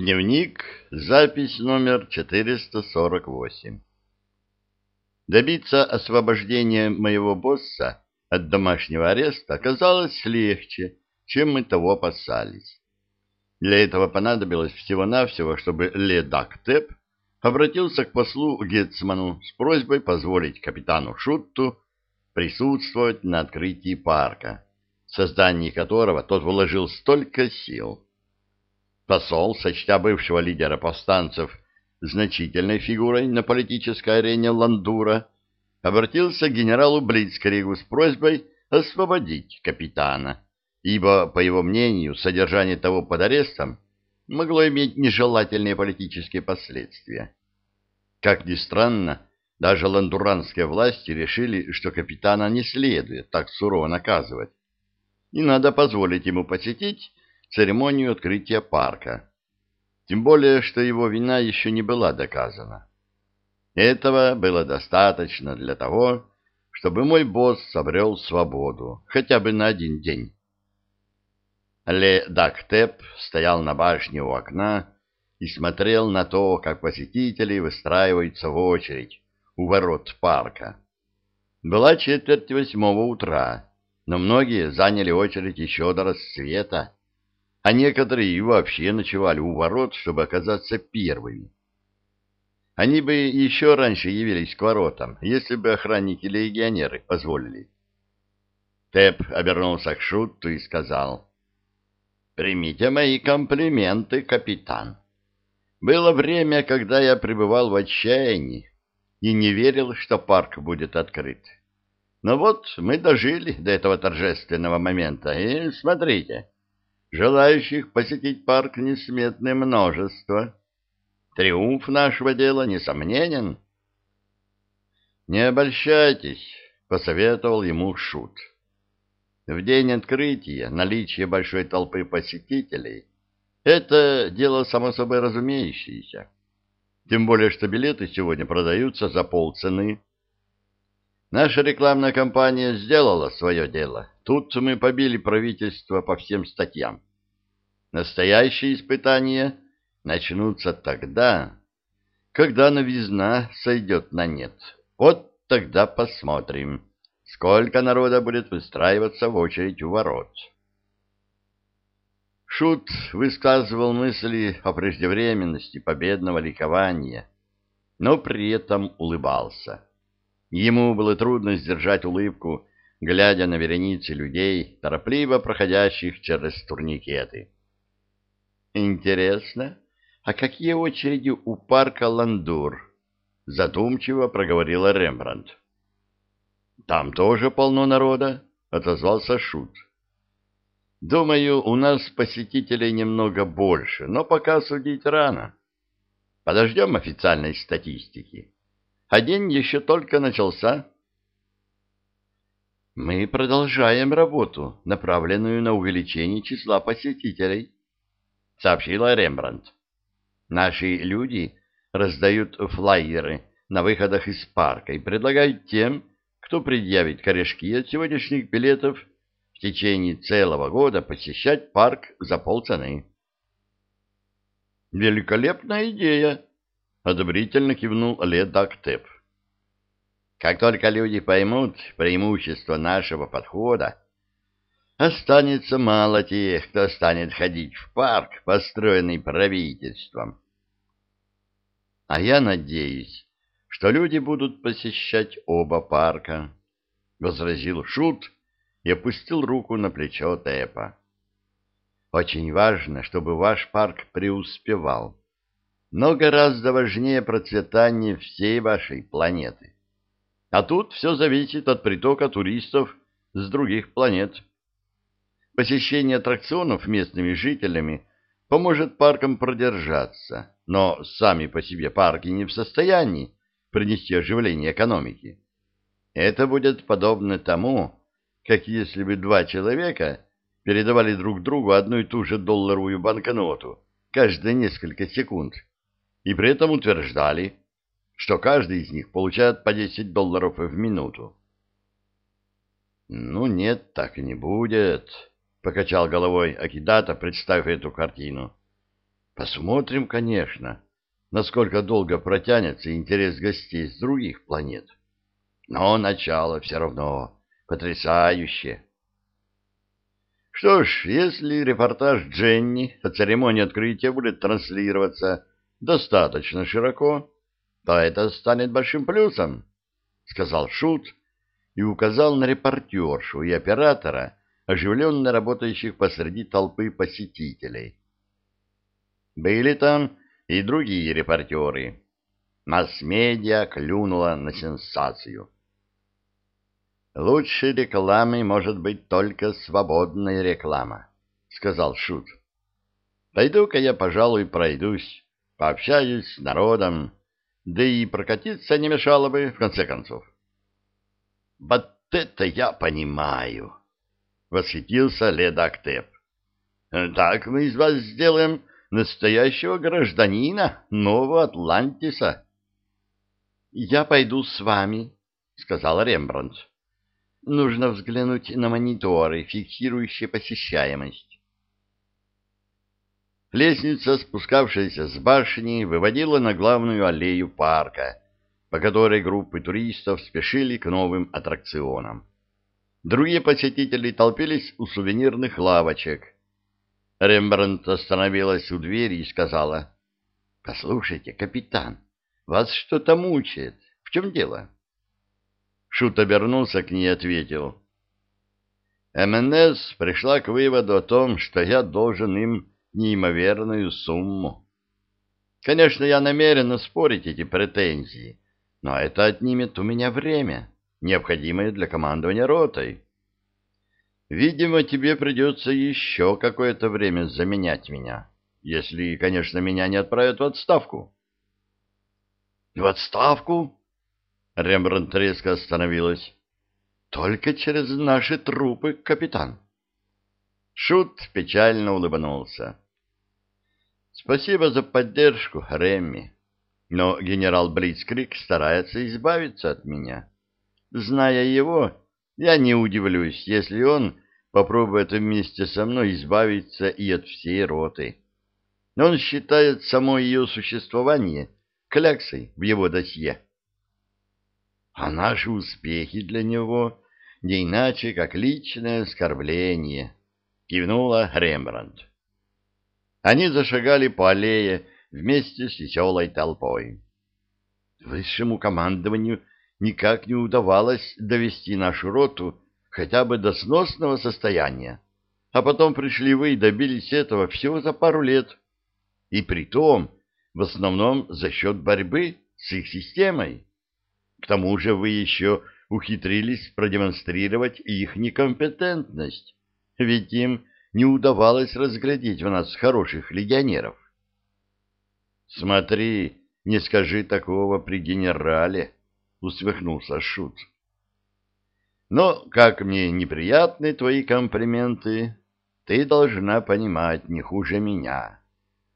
Дневник, запись номер 448. Добиться освобождения моего босса от домашнего ареста оказалось легче, чем мы того опасались. Для этого понадобилось всего-навсего, чтобы Ле Дактеп обратился к послу Гетцману с просьбой позволить капитану Шутту присутствовать на открытии парка, в создании которого тот вложил столько сил. Посол, сочтя бывшего лидера повстанцев значительной фигурой на политической арене Ландура, обратился к генералу Блицкригу с просьбой освободить капитана, ибо, по его мнению, содержание того под арестом могло иметь нежелательные политические последствия. Как ни странно, даже ландуранские власти решили, что капитана не следует так сурово наказывать, и надо позволить ему посетить церемонию открытия парка. Тем более, что его вина еще не была доказана. Этого было достаточно для того, чтобы мой босс обрел свободу, хотя бы на один день. Ле Дактеп стоял на башне у окна и смотрел на то, как посетители выстраиваются в очередь у ворот парка. Была четверть восьмого утра, но многие заняли очередь еще до рассвета а некоторые и вообще ночевали у ворот, чтобы оказаться первыми. Они бы еще раньше явились к воротам, если бы охранники-легионеры позволили. Тэп обернулся к Шутту и сказал, «Примите мои комплименты, капитан. Было время, когда я пребывал в отчаянии и не верил, что парк будет открыт. Но вот мы дожили до этого торжественного момента, и смотрите». Желающих посетить парк несметное множество. Триумф нашего дела несомненен. «Не обольщайтесь», — посоветовал ему Шут. В день открытия наличие большой толпы посетителей — это дело само собой разумеющееся. Тем более, что билеты сегодня продаются за полцены. Наша рекламная кампания сделала свое дело. Тут мы побили правительство по всем статьям. Настоящие испытания начнутся тогда, когда новизна сойдет на нет. Вот тогда посмотрим, сколько народа будет выстраиваться в очередь у ворот. Шут высказывал мысли о преждевременности победного ликования, но при этом улыбался. Ему было трудно сдержать улыбку, глядя на вереницы людей, торопливо проходящих через турникеты. «Интересно, а какие очереди у парка Ландур?» — задумчиво проговорила Рембрандт. «Там тоже полно народа», — отозвался Шут. «Думаю, у нас посетителей немного больше, но пока судить рано. Подождем официальной статистики» а день еще только начался. Мы продолжаем работу, направленную на увеличение числа посетителей, сообщила Рембрандт. Наши люди раздают флайеры на выходах из парка и предлагают тем, кто предъявит корешки от сегодняшних билетов, в течение целого года посещать парк за полцены. Великолепная идея, — одобрительно кивнул Ледактеп. «Как только люди поймут преимущество нашего подхода, останется мало тех, кто станет ходить в парк, построенный правительством. А я надеюсь, что люди будут посещать оба парка, — возразил Шут и опустил руку на плечо Тэпа. Очень важно, чтобы ваш парк преуспевал но гораздо важнее процветание всей вашей планеты. А тут все зависит от притока туристов с других планет. Посещение аттракционов местными жителями поможет паркам продержаться, но сами по себе парки не в состоянии принести оживление экономики. Это будет подобно тому, как если бы два человека передавали друг другу одну и ту же долларовую банкноту каждые несколько секунд и при этом утверждали, что каждый из них получает по 10 долларов в минуту. «Ну нет, так и не будет», — покачал головой Акидата, представив эту картину. Посмотрим, конечно, насколько долго протянется интерес гостей с других планет. Но начало все равно потрясающее. Что ж, если репортаж Дженни о церемонии открытия будет транслироваться достаточно широко, то это станет большим плюсом, — сказал Шут и указал на репортершу и оператора, оживленно работающих посреди толпы посетителей. Были там и другие репортеры. Масс-медиа клюнула на сенсацию. «Лучшей рекламой может быть только свободная реклама», — сказал Шут. «Пойду-ка я, пожалуй, пройдусь, пообщаюсь с народом, да и прокатиться не мешало бы, в конце концов». «Вот это я понимаю!» — восхитился Ледактеп. «Так мы из вас сделаем настоящего гражданина Нового Атлантиса». «Я пойду с вами», — сказал Рембрандт. «Нужно взглянуть на мониторы, фиксирующие посещаемость». Лестница, спускавшаяся с башни, выводила на главную аллею парка, по которой группы туристов спешили к новым аттракционам. Другие посетители толпились у сувенирных лавочек. Рембрандт остановилась у двери и сказала, «Послушайте, капитан, вас что-то мучает. В чем дело?» Шут обернулся к ней и ответил, «МНС пришла к выводу о том, что я должен им неимоверную сумму. Конечно, я намерен спорить эти претензии, но это отнимет у меня время, необходимое для командования ротой. Видимо, тебе придется еще какое-то время заменять меня, если, конечно, меня не отправят в отставку. — В отставку? — Рембрандт резко остановилась. — Только через наши трупы, капитан. Шут печально улыбнулся. — Спасибо за поддержку, Ремми, но генерал Блицкрик старается избавиться от меня. Зная его, я не удивлюсь, если он попробует вместе со мной избавиться и от всей роты. Он считает само ее существование кляксой в его досье. А наши успехи для него не иначе, как личное оскорбление, кивнула Рембрандт. Они зашагали по аллее вместе с веселой толпой. Высшему командованию никак не удавалось довести нашу роту хотя бы до сносного состояния, а потом пришли вы и добились этого всего за пару лет. И при том, в основном за счет борьбы с их системой. К тому же вы еще ухитрились продемонстрировать их некомпетентность, ведь им не удавалось разглядеть в нас хороших легионеров. «Смотри, не скажи такого при генерале», — усмехнулся Шут. Но, как мне неприятны твои комплименты, ты должна понимать не хуже меня,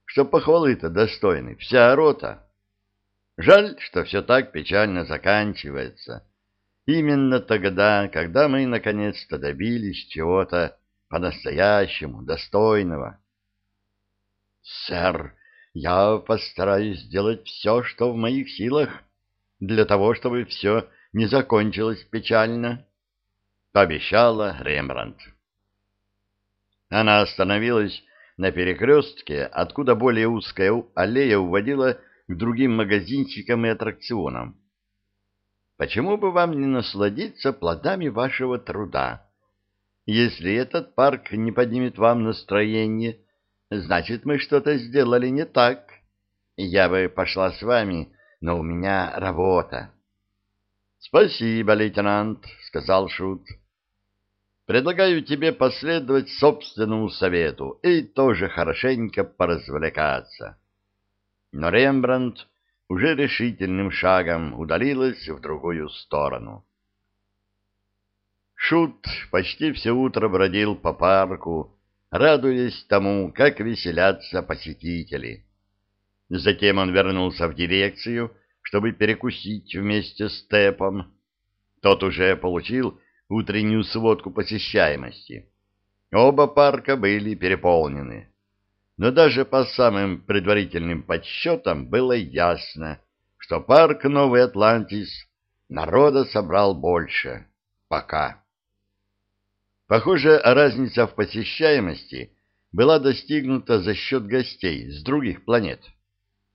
что похвалы-то достойны вся рота. Жаль, что все так печально заканчивается. Именно тогда, когда мы наконец-то добились чего-то по-настоящему достойного. Сэр, я постараюсь сделать все, что в моих силах, для того, чтобы все не закончилось печально пообещала Рембрандт. Она остановилась на перекрестке, откуда более узкая аллея уводила к другим магазинчикам и аттракционам. Почему бы вам не насладиться плодами вашего труда? Если этот парк не поднимет вам настроение, значит, мы что-то сделали не так. Я бы пошла с вами, но у меня работа. — Спасибо, лейтенант, — сказал Шут. Предлагаю тебе последовать собственному совету и тоже хорошенько поразвлекаться. Но Рембрандт уже решительным шагом удалилась в другую сторону. Шут почти все утро бродил по парку, радуясь тому, как веселятся посетители. Затем он вернулся в дирекцию, чтобы перекусить вместе с Тепом. Тот уже получил утреннюю сводку посещаемости. Оба парка были переполнены. но даже по самым предварительным подсчетам было ясно, что парк Новый Атлантис народа собрал больше. Пока. Похоже, разница в посещаемости была достигнута за счет гостей с других планет,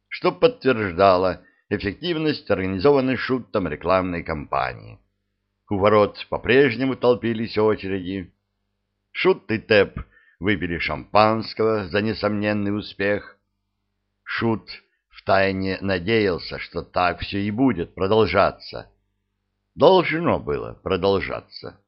что подтверждало эффективность организованной шутом рекламной кампании. У ворот по-прежнему толпились очереди. Шут и Тэп выпили шампанского за несомненный успех. Шут втайне надеялся, что так все и будет продолжаться. Должно было продолжаться.